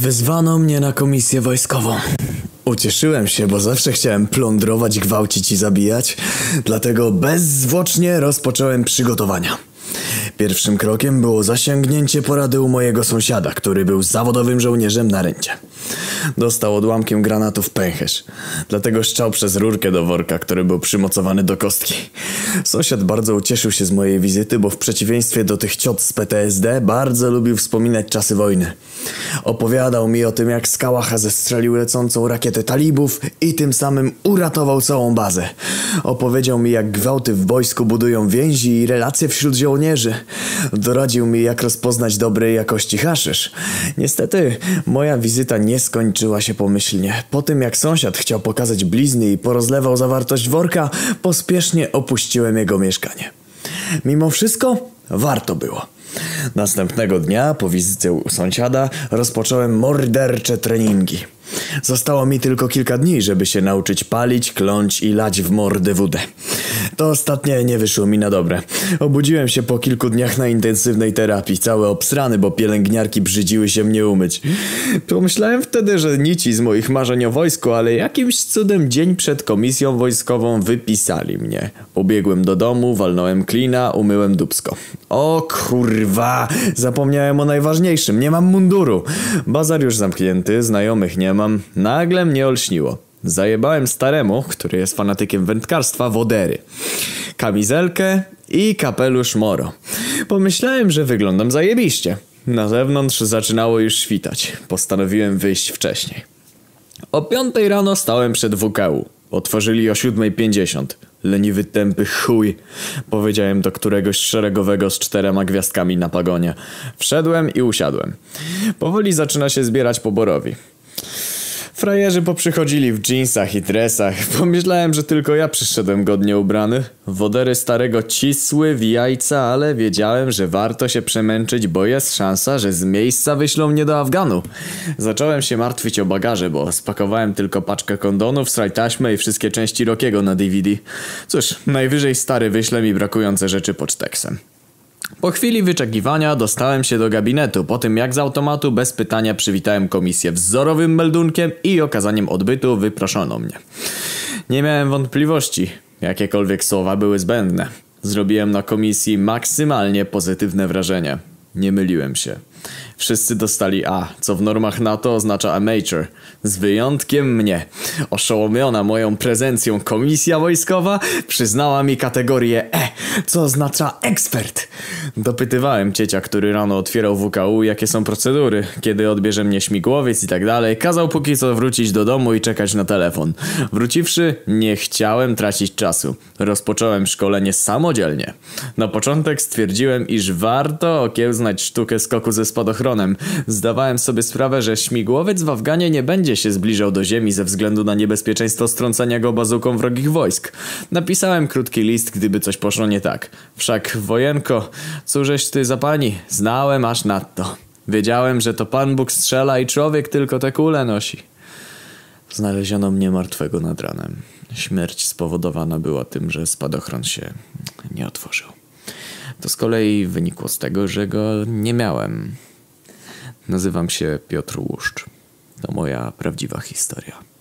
Wyzwano mnie na komisję wojskową. Ucieszyłem się, bo zawsze chciałem plądrować, gwałcić i zabijać, dlatego bezzwłocznie rozpocząłem przygotowania. Pierwszym krokiem było zasięgnięcie porady u mojego sąsiada, który był zawodowym żołnierzem na ręcie. Dostał odłamkiem granatu w pęcherz, dlatego szczał przez rurkę do worka, który był przymocowany do kostki. Sąsiad bardzo ucieszył się z mojej wizyty, bo w przeciwieństwie do tych ciot z PTSD bardzo lubił wspominać czasy wojny. Opowiadał mi o tym, jak z kałacha zestrzelił lecącą rakietę talibów i tym samym uratował całą bazę. Opowiedział mi, jak gwałty w wojsku budują więzi i relacje wśród żołnierzy. Doradził mi, jak rozpoznać dobrej jakości haszysz. Niestety, moja wizyta nie skończyła się pomyślnie. Po tym, jak sąsiad chciał pokazać blizny i porozlewał zawartość worka, pospiesznie opuściłem jego mieszkanie. Mimo wszystko, warto było. Następnego dnia, po wizycie u sąsiada, rozpocząłem mordercze treningi. Zostało mi tylko kilka dni, żeby się nauczyć palić, kląć i lać w mordę wódę. To ostatnie nie wyszło mi na dobre. Obudziłem się po kilku dniach na intensywnej terapii, cały obsrany, bo pielęgniarki brzydziły się mnie umyć. Pomyślałem wtedy, że nici z moich marzeń o wojsku, ale jakimś cudem dzień przed komisją wojskową wypisali mnie. Pobiegłem do domu, walnąłem klina, umyłem dubsko. O kurwa, zapomniałem o najważniejszym, nie mam munduru. Bazar już zamknięty, znajomych nie mam. Nagle mnie olśniło. Zajebałem staremu, który jest fanatykiem wędkarstwa, wodery. Kamizelkę i kapelusz moro. Pomyślałem, że wyglądam zajebiście. Na zewnątrz zaczynało już świtać. Postanowiłem wyjść wcześniej. O piątej rano stałem przed WKU. Otworzyli o 7.50. Leniwy tępy chuj, powiedziałem do któregoś szeregowego z czterema gwiazdkami na pagonie. Wszedłem i usiadłem. Powoli zaczyna się zbierać poborowi. Frajerzy poprzychodzili w jeansach i dresach. Pomyślałem, że tylko ja przyszedłem godnie ubrany. Wodery starego cisły w jajca, ale wiedziałem, że warto się przemęczyć, bo jest szansa, że z miejsca wyślą mnie do Afganu. Zacząłem się martwić o bagaże, bo spakowałem tylko paczkę kondonów, straj taśmę i wszystkie części Rokiego na DVD. Cóż, najwyżej stary wyśle mi brakujące rzeczy poczteksem. Po chwili wyczekiwania dostałem się do gabinetu, po tym jak z automatu bez pytania przywitałem komisję wzorowym meldunkiem i okazaniem odbytu wyproszono mnie. Nie miałem wątpliwości, jakiekolwiek słowa były zbędne. Zrobiłem na komisji maksymalnie pozytywne wrażenie. Nie myliłem się. Wszyscy dostali A, co w normach NATO oznacza amateur. Z wyjątkiem mnie. Oszołomiona moją prezencją komisja wojskowa przyznała mi kategorię E, co oznacza ekspert. Dopytywałem ciecia, który rano otwierał WKU, jakie są procedury, kiedy odbierze mnie śmigłowiec i tak dalej. Kazał póki co wrócić do domu i czekać na telefon. Wróciwszy, nie chciałem tracić czasu. Rozpocząłem szkolenie samodzielnie. Na początek stwierdziłem, iż warto okiełznać sztukę skoku ze spadochronem. Zdawałem sobie sprawę, że śmigłowiec w Afganie nie będzie się zbliżał do ziemi ze względu na niebezpieczeństwo strącania go bazuką wrogich wojsk. Napisałem krótki list, gdyby coś poszło nie tak. Wszak, wojenko, cóżeś ty za pani? Znałem aż nadto. Wiedziałem, że to Pan Bóg strzela i człowiek tylko te kule nosi. Znaleziono mnie martwego nad ranem. Śmierć spowodowana była tym, że spadochron się nie otworzył. To z kolei wynikło z tego, że go nie miałem. Nazywam się Piotr Łuszcz. To moja prawdziwa historia.